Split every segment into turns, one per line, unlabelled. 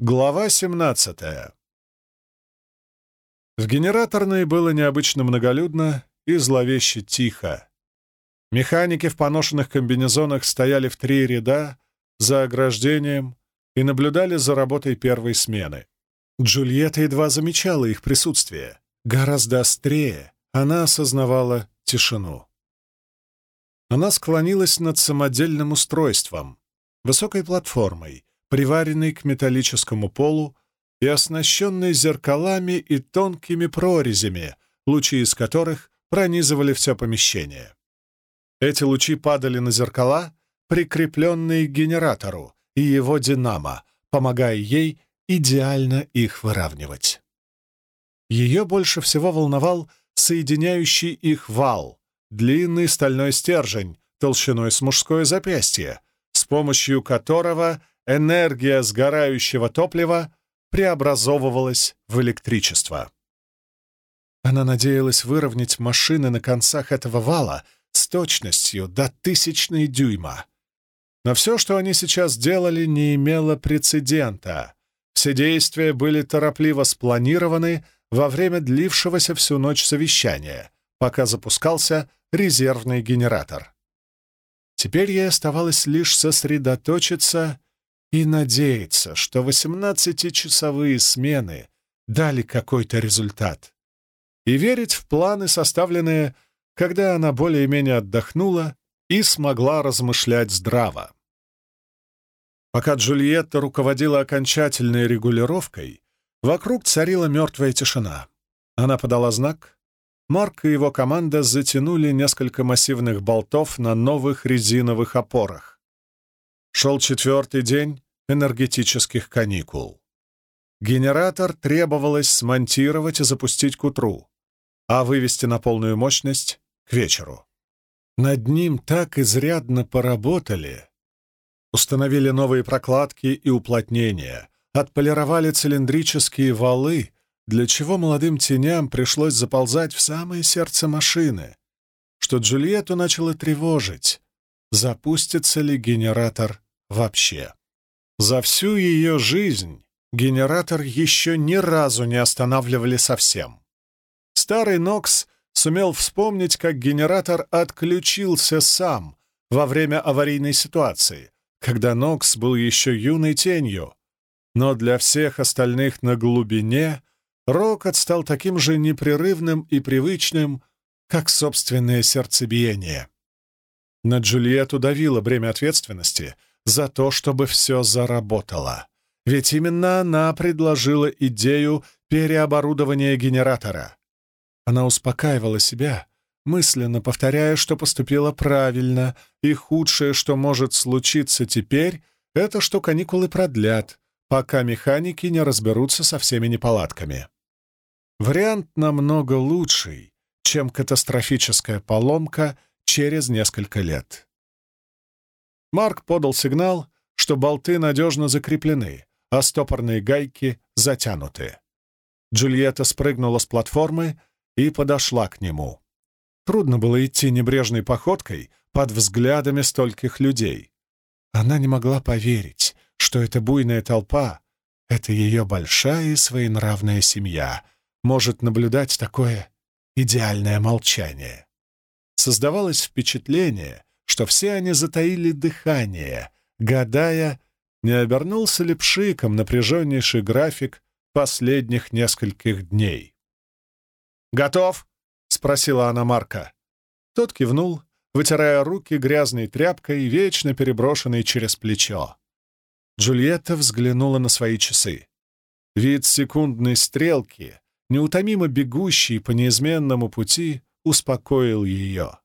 Глава 17 В генераторной было необычно многолюдно и зловеще тихо. Механики в поношенных комбинезонах стояли в три ряда за ограждением и наблюдали за работой первой смены. Джульетта едва замечала их присутствие. Гораздо острее она осознавала тишину. Она склонилась над самодельным устройством, высокой платформой, приваренный к металлическому полу и оснащенный зеркалами и тонкими прорезями, лучи из которых пронизывали все помещение. Эти лучи падали на зеркала, прикрепленные к генератору и его динамо, помогая ей идеально их выравнивать. Ее больше всего волновал соединяющий их вал, длинный стальной стержень толщиной с мужское запястье, с помощью которого энергия сгорающего топлива преобразовывалась в электричество. Она надеялась выровнять машины на концах этого вала с точностью до тысячной дюйма. Но все, что они сейчас делали, не имело прецедента. Все действия были торопливо спланированы во время длившегося всю ночь совещания, пока запускался резервный генератор. Теперь ей оставалось лишь сосредоточиться и надеяться, что 18-часовые смены дали какой-то результат, и верить в планы, составленные, когда она более-менее отдохнула и смогла размышлять здраво. Пока Джульетта руководила окончательной регулировкой, вокруг царила мертвая тишина. Она подала знак. Марк и его команда затянули несколько массивных болтов на новых резиновых опорах. Шел четвертый день энергетических каникул. Генератор требовалось смонтировать и запустить к утру, а вывести на полную мощность — к вечеру. Над ним так изрядно поработали. Установили новые прокладки и уплотнения, отполировали цилиндрические валы, для чего молодым теням пришлось заползать в самое сердце машины, что Джульетту начало тревожить, запустится ли генератор вообще. За всю ее жизнь генератор еще ни разу не останавливали совсем. Старый Нокс сумел вспомнить, как генератор отключился сам во время аварийной ситуации, когда Нокс был еще юной тенью. Но для всех остальных на глубине рокот стал таким же непрерывным и привычным, как собственное сердцебиение. На Джульетту давило бремя ответственности — за то, чтобы все заработало. Ведь именно она предложила идею переоборудования генератора. Она успокаивала себя, мысленно повторяя, что поступила правильно, и худшее, что может случиться теперь, это что каникулы продлят, пока механики не разберутся со всеми неполадками. Вариант намного лучший, чем катастрофическая поломка через несколько лет. Марк подал сигнал, что болты надежно закреплены, а стопорные гайки затянуты. Джульетта спрыгнула с платформы и подошла к нему. Трудно было идти небрежной походкой под взглядами стольких людей. Она не могла поверить, что эта буйная толпа, это ее большая и своенравная семья, может наблюдать такое идеальное молчание. Создавалось впечатление, что все они затаили дыхание, гадая, не обернулся ли пшиком напряженнейший график последних нескольких дней. «Готов?» — спросила она Марка. Тот кивнул, вытирая руки грязной тряпкой, вечно переброшенной через плечо. Джульетта взглянула на свои часы. Вид секундной стрелки, неутомимо бегущей по неизменному пути, успокоил ее.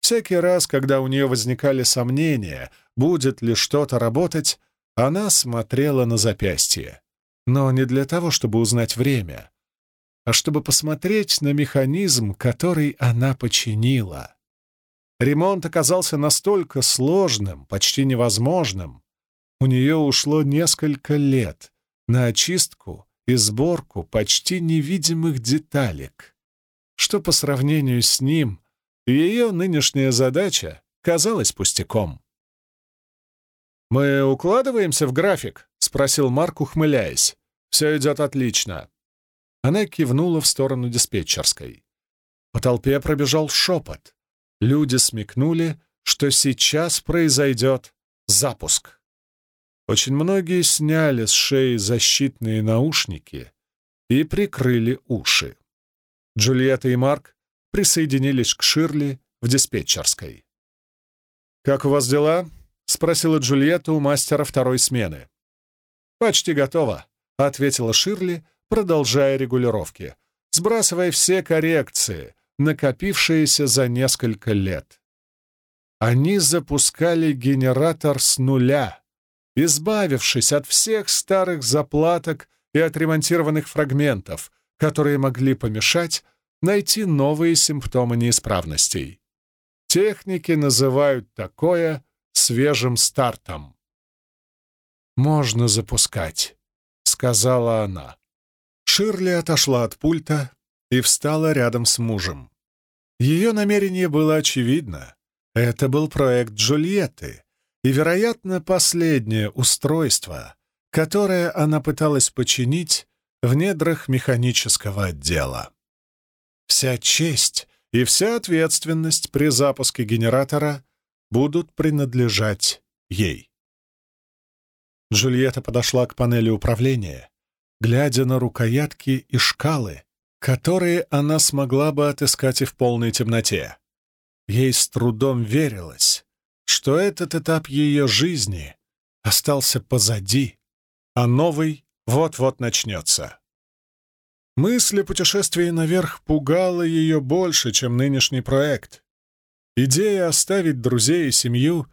Всякий раз, когда у нее возникали сомнения, будет ли что-то работать, она смотрела на запястье. Но не для того, чтобы узнать время, а чтобы посмотреть на механизм, который она починила. Ремонт оказался настолько сложным, почти невозможным. У нее ушло несколько лет на очистку и сборку почти невидимых деталек, что по сравнению с ним ее нынешняя задача казалась пустяком. «Мы укладываемся в график?» спросил Марк, ухмыляясь. «Все идет отлично». Она кивнула в сторону диспетчерской. По толпе пробежал шепот. Люди смекнули, что сейчас произойдет запуск. Очень многие сняли с шеи защитные наушники и прикрыли уши. Джульетта и Марк присоединились к Ширли в диспетчерской. «Как у вас дела?» — спросила Джульетта у мастера второй смены. «Почти готово», — ответила Ширли, продолжая регулировки, сбрасывая все коррекции, накопившиеся за несколько лет. Они запускали генератор с нуля, избавившись от всех старых заплаток и отремонтированных фрагментов, которые могли помешать найти новые симптомы неисправностей. Техники называют такое свежим стартом. «Можно запускать», — сказала она. Ширли отошла от пульта и встала рядом с мужем. Ее намерение было очевидно. Это был проект Джульетты, и, вероятно, последнее устройство, которое она пыталась починить в недрах механического отдела. Вся честь и вся ответственность при запуске генератора будут принадлежать ей. Джульетта подошла к панели управления, глядя на рукоятки и шкалы, которые она смогла бы отыскать и в полной темноте. Ей с трудом верилось, что этот этап ее жизни остался позади, а новый вот-вот начнется. Мысль о путешествии наверх пугала ее больше, чем нынешний проект. Идея оставить друзей и семью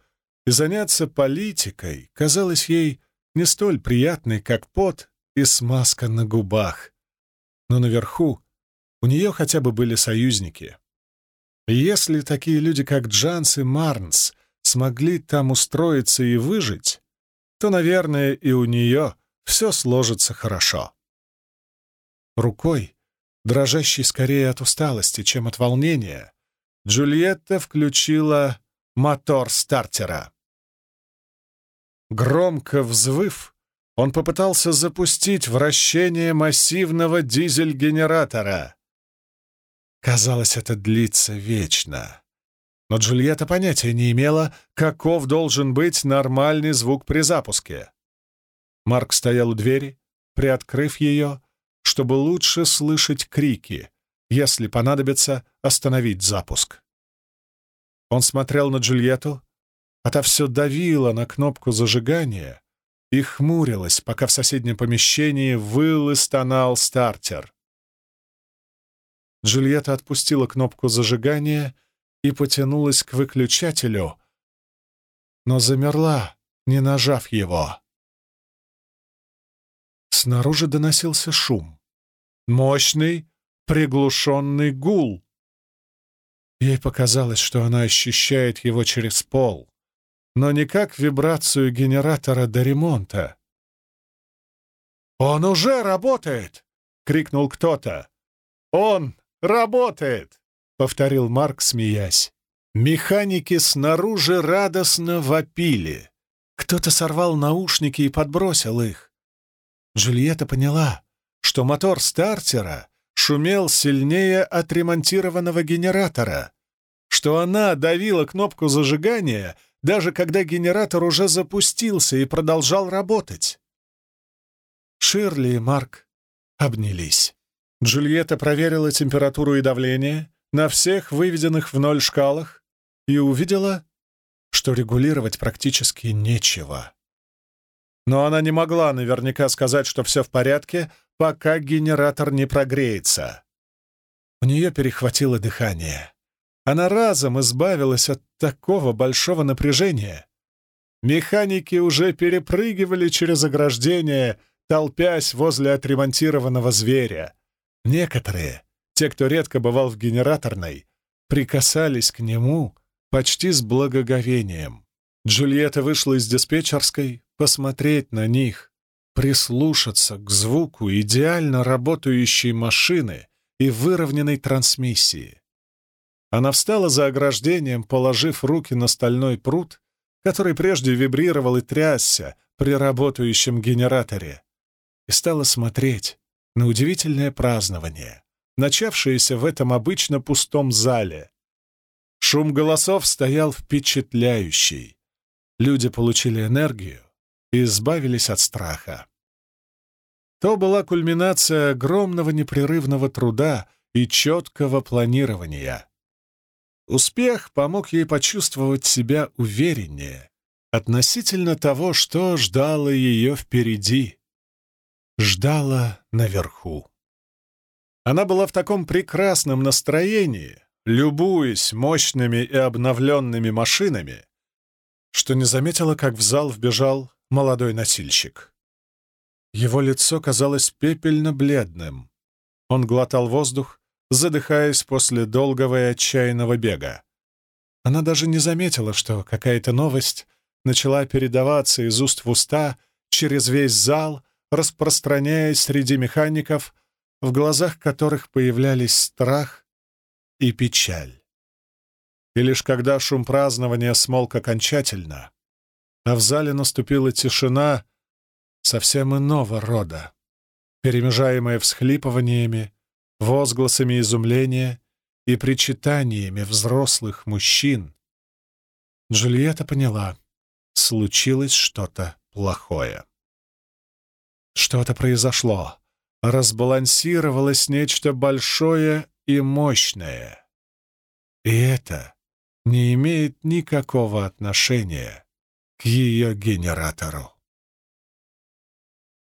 и заняться политикой казалась ей не столь приятной, как пот и смазка на губах. Но наверху у нее хотя бы были союзники. Если такие люди, как Джанс и Марнс, смогли там устроиться и выжить, то, наверное, и у нее все сложится хорошо. Рукой, дрожащей скорее от усталости, чем от волнения, Джульетта включила мотор стартера. Громко взвыв, он попытался запустить вращение массивного дизель-генератора. Казалось, это длится вечно. Но Джульетта понятия не имела, каков должен быть нормальный звук при запуске. Марк стоял у двери, приоткрыв ее, чтобы лучше слышать крики, если понадобится остановить запуск. Он смотрел на Джульетту, а та все давила на кнопку зажигания и хмурилась, пока в соседнем помещении выл и стонал стартер. Джульетта отпустила кнопку зажигания и потянулась к выключателю, но замерла, не нажав его. Снаружи доносился шум. Мощный, приглушенный гул. Ей показалось, что она ощущает его через пол, но не как вибрацию генератора до ремонта. «Он уже работает!» — крикнул кто-то. «Он работает!» — повторил Марк, смеясь. Механики снаружи радостно вопили. Кто-то сорвал наушники и подбросил их. Джульетта поняла, что мотор стартера шумел сильнее отремонтированного генератора, что она давила кнопку зажигания, даже когда генератор уже запустился и продолжал работать. Ширли и Марк обнялись. Джульетта проверила температуру и давление на всех выведенных в ноль шкалах и увидела, что регулировать практически нечего. Но она не могла наверняка сказать, что все в порядке, пока генератор не прогреется. У нее перехватило дыхание. Она разом избавилась от такого большого напряжения. Механики уже перепрыгивали через ограждение, толпясь возле отремонтированного зверя. Некоторые, те, кто редко бывал в генераторной, прикасались к нему почти с благоговением. Джульетта вышла из диспетчерской посмотреть на них, прислушаться к звуку идеально работающей машины и выровненной трансмиссии. Она встала за ограждением, положив руки на стальной пруд который прежде вибрировал и трясся при работающем генераторе, и стала смотреть на удивительное празднование, начавшееся в этом обычно пустом зале. Шум голосов стоял впечатляющий. Люди получили энергию и избавились от страха. То была кульминация огромного непрерывного труда и четкого планирования. Успех помог ей почувствовать себя увереннее относительно того, что ждало ее впереди. Ждало наверху. Она была в таком прекрасном настроении, любуясь мощными и обновленными машинами, что не заметила, как в зал вбежал молодой носильщик. Его лицо казалось пепельно-бледным. Он глотал воздух, задыхаясь после долгого и отчаянного бега. Она даже не заметила, что какая-то новость начала передаваться из уст в уста через весь зал, распространяясь среди механиков, в глазах которых появлялись страх и печаль. И лишь когда шум празднования смолк окончательно, а в зале наступила тишина совсем иного рода, перемежаемая всхлипываниями, возгласами изумления и причитаниями взрослых мужчин, Джульетта поняла, случилось что-то плохое. Что-то произошло, разбалансировалось нечто большое и мощное. И это не имеет никакого отношения к ее генератору.